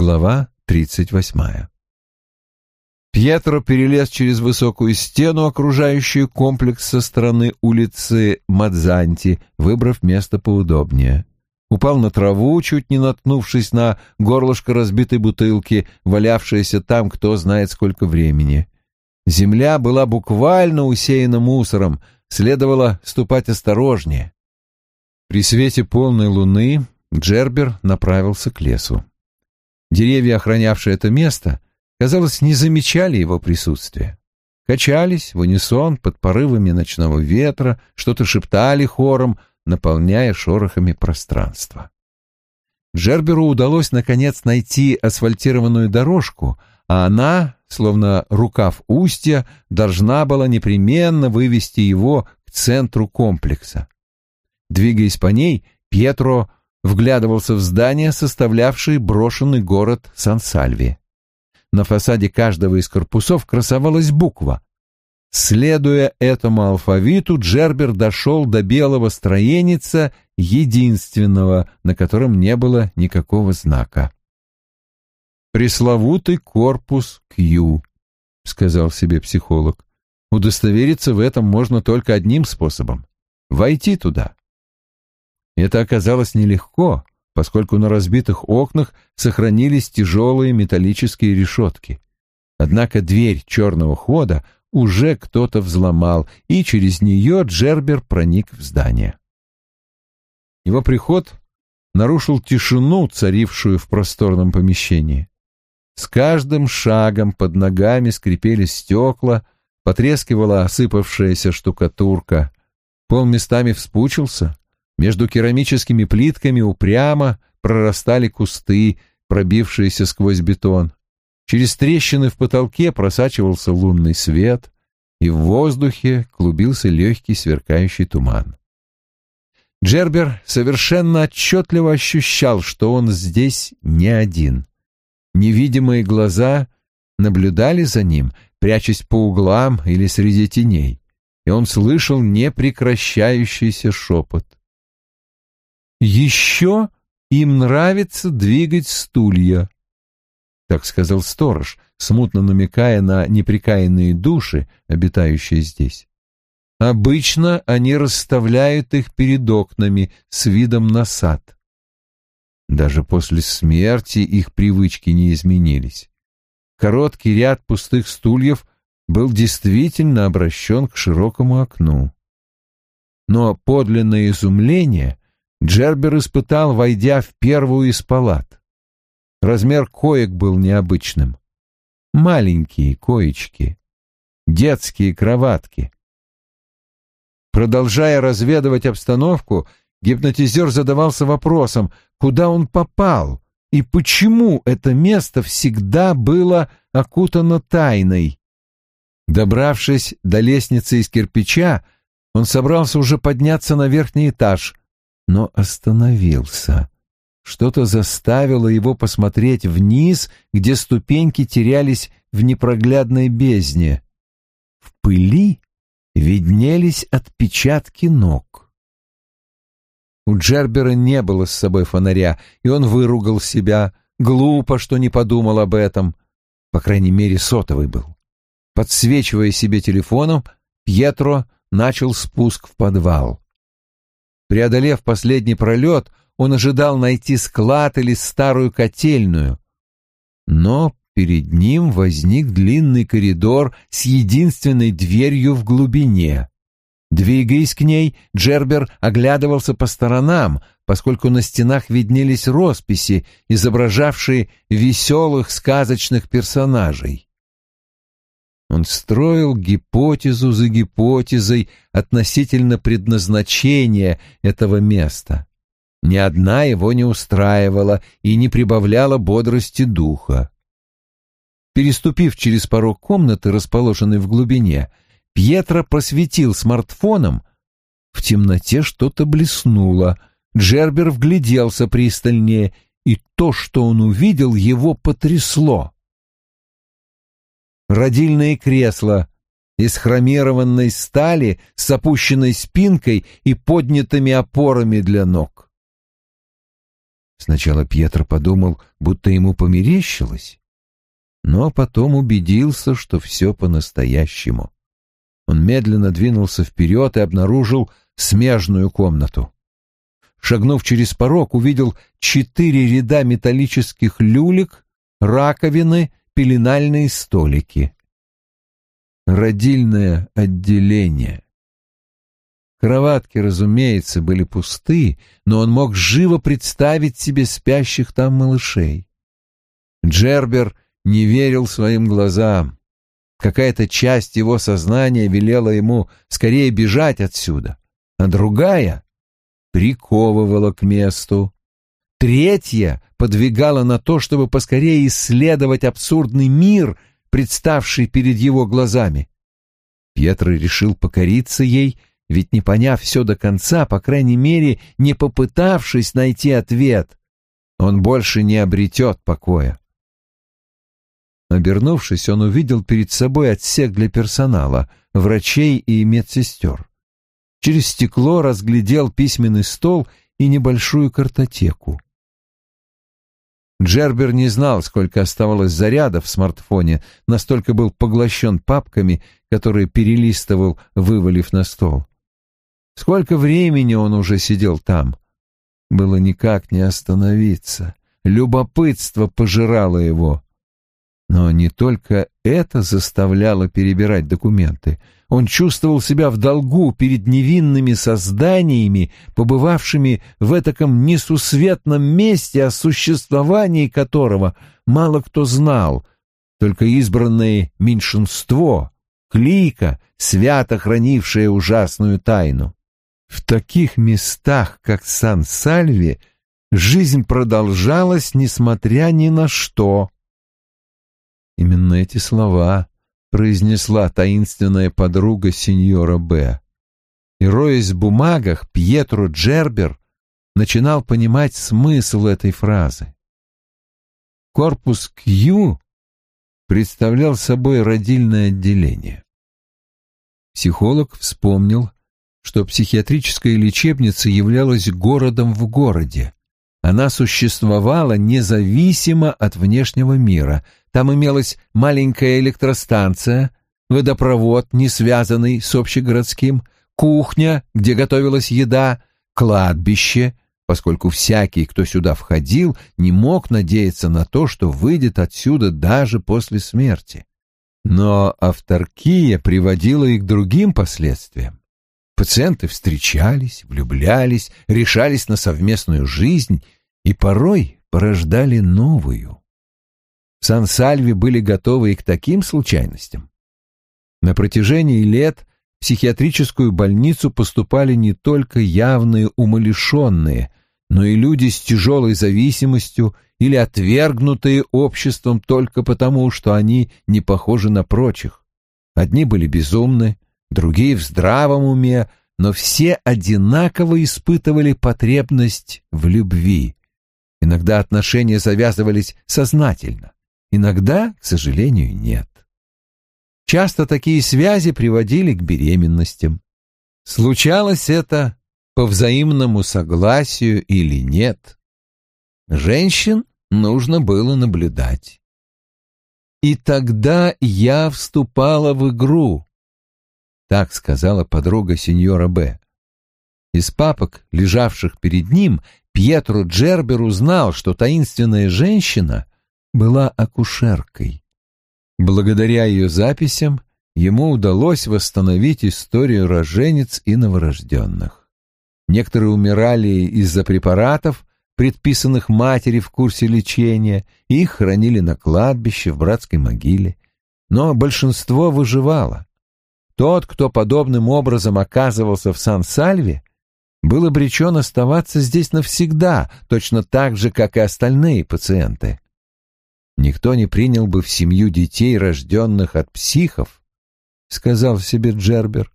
Глава тридцать восьмая. Пьетро перелез через высокую стену, окружающую комплекс со стороны улицы Мадзанти, выбрав место поудобнее. Упал на траву, чуть не наткнувшись на горлышко разбитой бутылки, валявшееся там кто знает сколько времени. Земля была буквально усеяна мусором, следовало ступать осторожнее. При свете полной луны Джербер направился к лесу. Деревья, охранявшие это место, казалось, не замечали его присутствия. Качались в унисон под порывами ночного ветра, что-то шептали хором, наполняя шорохами пространство. Джерберу удалось, наконец, найти асфальтированную дорожку, а она, словно рукав устья, должна была непременно вывести его к центру комплекса. Двигаясь по ней, Пьетро вглядывался в здания, составлявшие брошенный город Сан-Сальви. На фасаде каждого из корпусов красовалась буква. Следуя этому алфавиту, Джербер дошел до белого строеница, единственного, на котором не было никакого знака. «Пресловутый корпус Кью», — сказал себе психолог. «Удостовериться в этом можно только одним способом — войти туда». Это оказалось нелегко, поскольку на разбитых окнах сохранились тяжелые металлические решетки. Однако дверь черного хода уже кто-то взломал, и через нее Джербер проник в здание. Его приход нарушил тишину, царившую в просторном помещении. С каждым шагом под ногами скрипели стекла, потрескивала осыпавшаяся штукатурка. Пол местами вспучился, между керамическими плитками упрямо прорастали кусты, пробившиеся сквозь бетон. Через трещины в потолке просачивался лунный свет, и в воздухе клубился легкий сверкающий туман. Джербер совершенно отчетливо ощущал, что он здесь не один. Невидимые глаза наблюдали за ним, прячась по углам или среди теней, и он слышал непрекращающийся шепот. Еще им нравится двигать стулья, так сказал сторож, смутно намекая на неприкаянные души, обитающие здесь. Обычно они расставляют их перед окнами с видом на сад. Даже после смерти их привычки не изменились. Короткий ряд пустых стульев был действительно обращен к широкому окну. Но подлинное изумление Джербер испытал, войдя в первую из палат. Размер коек был необычным. Маленькие коечки, детские кроватки. Продолжая разведывать обстановку, гипнотизер задавался вопросом, куда он попал и почему это место всегда было окутано тайной. Добравшись до лестницы из кирпича, он собрался уже подняться на верхний этаж, но остановился. Что-то заставило его посмотреть вниз, где ступеньки терялись в непроглядной бездне. В пыли виднелись отпечатки ног. У Джербера не было с собой фонаря, и он выругал себя. Глупо, что не подумал об этом. По крайней мере, сотовый был. Подсвечивая себе телефоном, Пьетро начал спуск в подвал. Преодолев последний пролет, он ожидал найти склад или старую котельную. Но перед ним возник длинный коридор с единственной дверью в глубине. Двигаясь к ней, Джербер оглядывался по сторонам, поскольку на стенах виднелись росписи, изображавшие веселых сказочных персонажей. Он строил гипотезу за гипотезой относительно предназначения этого места. Ни одна его не устраивала и не прибавляла бодрости духа. Переступив через порог комнаты, расположенной в глубине, Пьетро просветил смартфоном. В темноте что-то блеснуло. Джербер вгляделся пристальнее, и то, что он увидел, его потрясло родильное кресло из хромированной стали с опущенной спинкой и поднятыми опорами для ног. Сначала Пьетро подумал, будто ему померещилось, но потом убедился, что все по-настоящему. Он медленно двинулся вперед и обнаружил смежную комнату. Шагнув через порог, увидел четыре ряда металлических люлек, раковины, пеленальные столики. Родильное отделение. Кроватки, разумеется, были пусты, но он мог живо представить себе спящих там малышей. Джербер не верил своим глазам. Какая-то часть его сознания велела ему скорее бежать отсюда, а другая приковывала к месту. Третья подвигала на то, чтобы поскорее исследовать абсурдный мир, представший перед его глазами. Пьетро решил покориться ей — ведь не поняв все до конца, по крайней мере, не попытавшись найти ответ, он больше не обретет покоя. Обернувшись, он увидел перед собой отсек для персонала, врачей и медсестер. Через стекло разглядел письменный стол и небольшую картотеку. Джербер не знал, сколько оставалось заряда в смартфоне, настолько был поглощен папками, которые перелистывал, вывалив на стол. Сколько времени он уже сидел там? Было никак не остановиться. Любопытство пожирало его. Но не только это заставляло перебирать документы. Он чувствовал себя в долгу перед невинными созданиями, побывавшими в этаком несусветном месте, о существовании которого мало кто знал, только избранное меньшинство, клика, свято хранившая ужасную тайну. В таких местах, как Сан-Сальви, жизнь продолжалась, несмотря ни на что. Именно эти слова произнесла таинственная подруга сеньора Б. И, роясь в бумагах, Пьетро Джербер начинал понимать смысл этой фразы. Корпус Кью представлял собой родильное отделение. Психолог вспомнил, что психиатрическая лечебница являлась городом в городе. Она существовала независимо от внешнего мира. Там имелась маленькая электростанция, водопровод, не связанный с общегородским, кухня, где готовилась еда, кладбище, поскольку всякий, кто сюда входил, не мог надеяться на то, что выйдет отсюда даже после смерти. Но авторкия приводила и к другим последствиям. Пациенты встречались, влюблялись, решались на совместную жизнь и порой порождали новую. В Сан-Сальве были готовы и к таким случайностям. На протяжении лет в психиатрическую больницу поступали не только явные умалишенные, но и люди с тяжелой зависимостью или отвергнутые обществом только потому, что они не похожи на прочих. Одни были безумны, другие в здравом уме, но все одинаково испытывали потребность в любви. Иногда отношения завязывались сознательно, иногда, к сожалению, нет. Часто такие связи приводили к беременностям. Случалось это по взаимному согласию или нет. Женщин нужно было наблюдать. И тогда я вступала в игру, так сказала подруга сеньора Б. Из папок, лежавших перед ним, Пьетро Джербер узнал, что таинственная женщина была акушеркой. Благодаря ее записям ему удалось восстановить историю роженец и новорожденных. Некоторые умирали из-за препаратов, предписанных матери в курсе лечения, и их хранили на кладбище в братской могиле. Но большинство выживало. Тот, кто подобным образом оказывался в Сан-Сальве, был обречен оставаться здесь навсегда, точно так же, как и остальные пациенты. Никто не принял бы в семью детей, рожденных от психов, — сказал себе Джербер,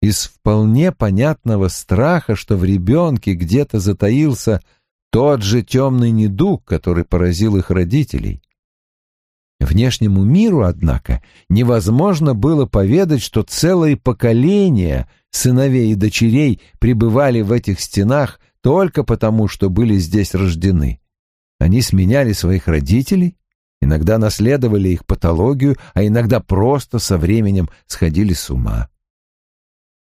из вполне понятного страха, что в ребенке где-то затаился тот же темный недуг, который поразил их родителей. Внешнему миру, однако, невозможно было поведать, что целые поколения сыновей и дочерей пребывали в этих стенах только потому, что были здесь рождены. Они сменяли своих родителей, иногда наследовали их патологию, а иногда просто со временем сходили с ума.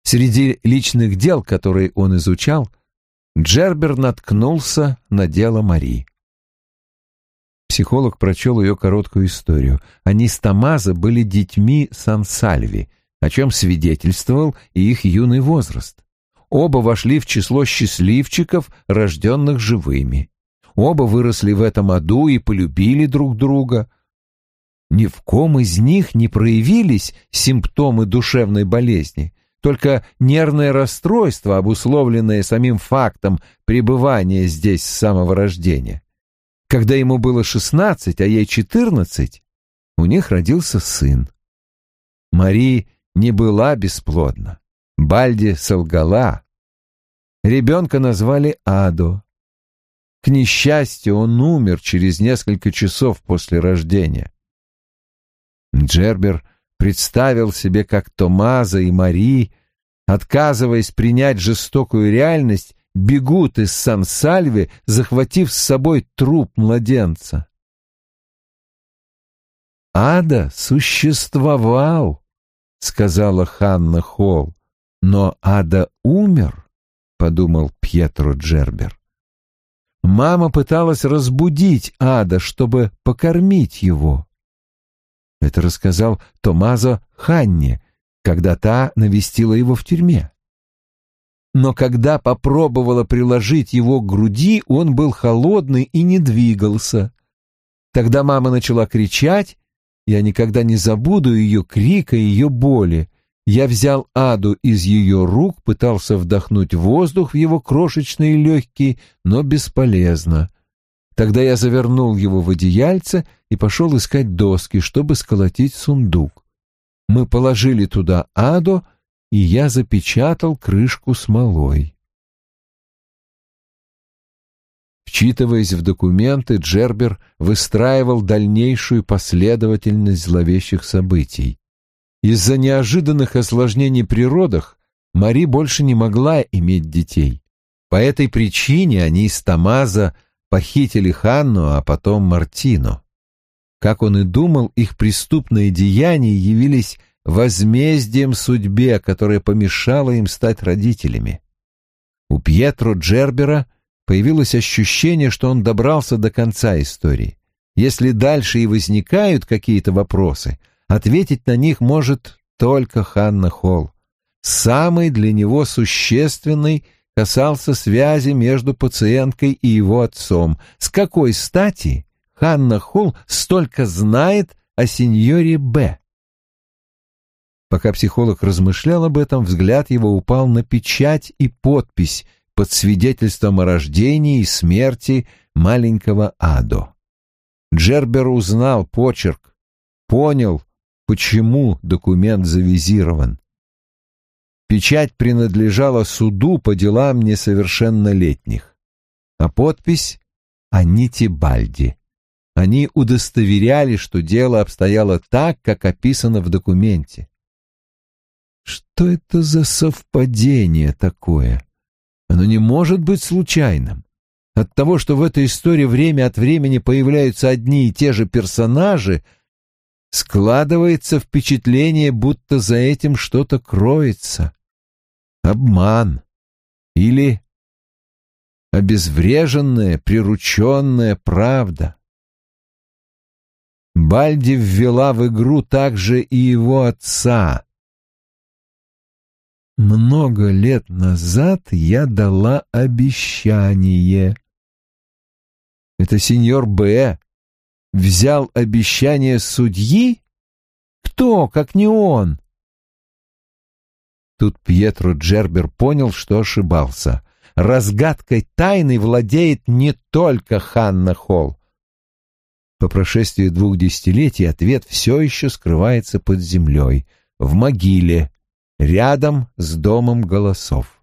Среди личных дел, которые он изучал, Джербер наткнулся на дело Мари. Психолог прочел ее короткую историю. Они с Томазо были детьми Сан-Сальви, о чем свидетельствовал и их юный возраст. Оба вошли в число счастливчиков, рожденных живыми. Оба выросли в этом аду и полюбили друг друга. Ни в ком из них не проявились симптомы душевной болезни, только нервное расстройство, обусловленное самим фактом пребывания здесь с самого рождения. Когда ему было шестнадцать, а ей четырнадцать, у них родился сын. Мари не была бесплодна. Бальди солгала. Ребенка назвали Адо. К несчастью, он умер через несколько часов после рождения. Джербер представил себе, как Томазо и Мари, отказываясь принять жестокую реальность, бегут из Сан-Сальви, захватив с собой труп младенца. «Ада существовал», — сказала Ханна Холл, — «но Ада умер», — подумал Пьетро Джербер. Мама пыталась разбудить Ада, чтобы покормить его. Это рассказал Томазо Ханне, когда та навестила его в тюрьме но когда попробовала приложить его к груди, он был холодный и не двигался. Тогда мама начала кричать, я никогда не забуду ее крика и ее боли. Я взял Аду из ее рук, пытался вдохнуть воздух в его крошечные легкие, но бесполезно. Тогда я завернул его в одеяльце и пошел искать доски, чтобы сколотить сундук. Мы положили туда Аду, и я запечатал крышку смолой. Вчитываясь в документы, Джербер выстраивал дальнейшую последовательность зловещих событий. Из-за неожиданных осложнений при родах Мари больше не могла иметь детей. По этой причине они из Тамаза похитили Ханну, а потом Мартину. Как он и думал, их преступные деяния явились возмездием судьбе, которая помешала им стать родителями. У Пьетро Джербера появилось ощущение, что он добрался до конца истории. Если дальше и возникают какие-то вопросы, ответить на них может только Ханна Холл. Самый для него существенный касался связи между пациенткой и его отцом. С какой стати Ханна Холл столько знает о сеньоре Б? Пока психолог размышлял об этом, взгляд его упал на печать и подпись под свидетельством о рождении и смерти маленького Адо. Джербер узнал почерк, понял, почему документ завизирован. Печать принадлежала суду по делам несовершеннолетних, а подпись — Аните Бальди. Они удостоверяли, что дело обстояло так, как описано в документе. Что это за совпадение такое? Оно не может быть случайным. От того, что в этой истории время от времени появляются одни и те же персонажи, складывается впечатление, будто за этим что-то кроется. Обман. Или обезвреженная, прирученная правда. Бальди ввела в игру также и его отца, много лет назад я дала обещание. Это сеньор Б. взял обещание судьи? Кто, как не он? Тут Пьетро Джербер понял, что ошибался. Разгадкой тайны владеет не только Ханна Холл. По прошествии двух десятилетий ответ все еще скрывается под землей, в могиле, рядом с домом голосов.